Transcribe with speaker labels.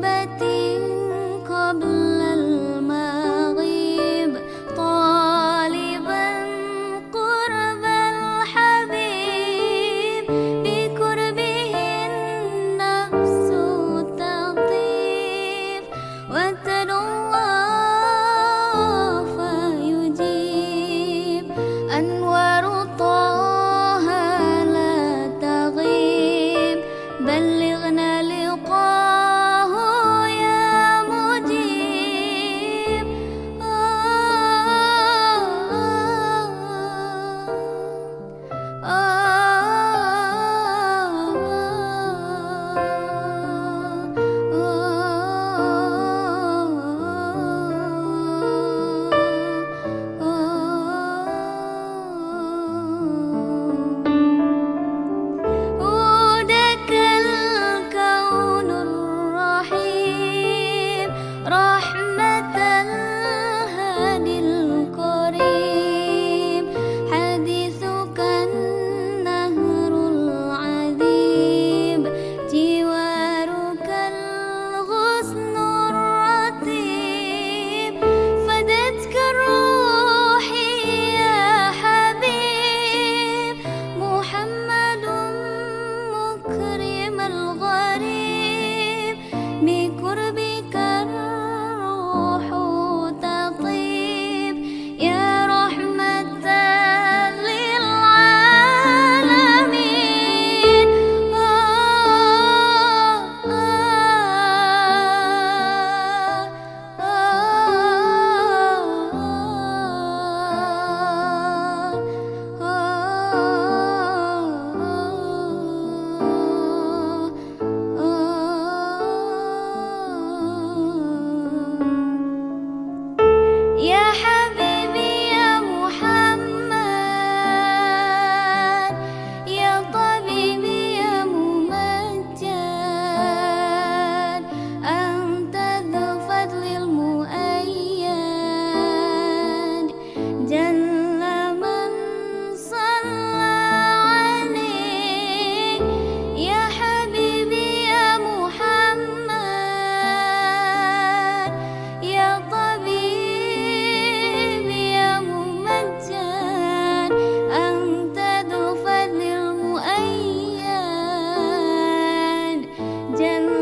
Speaker 1: batiu 天。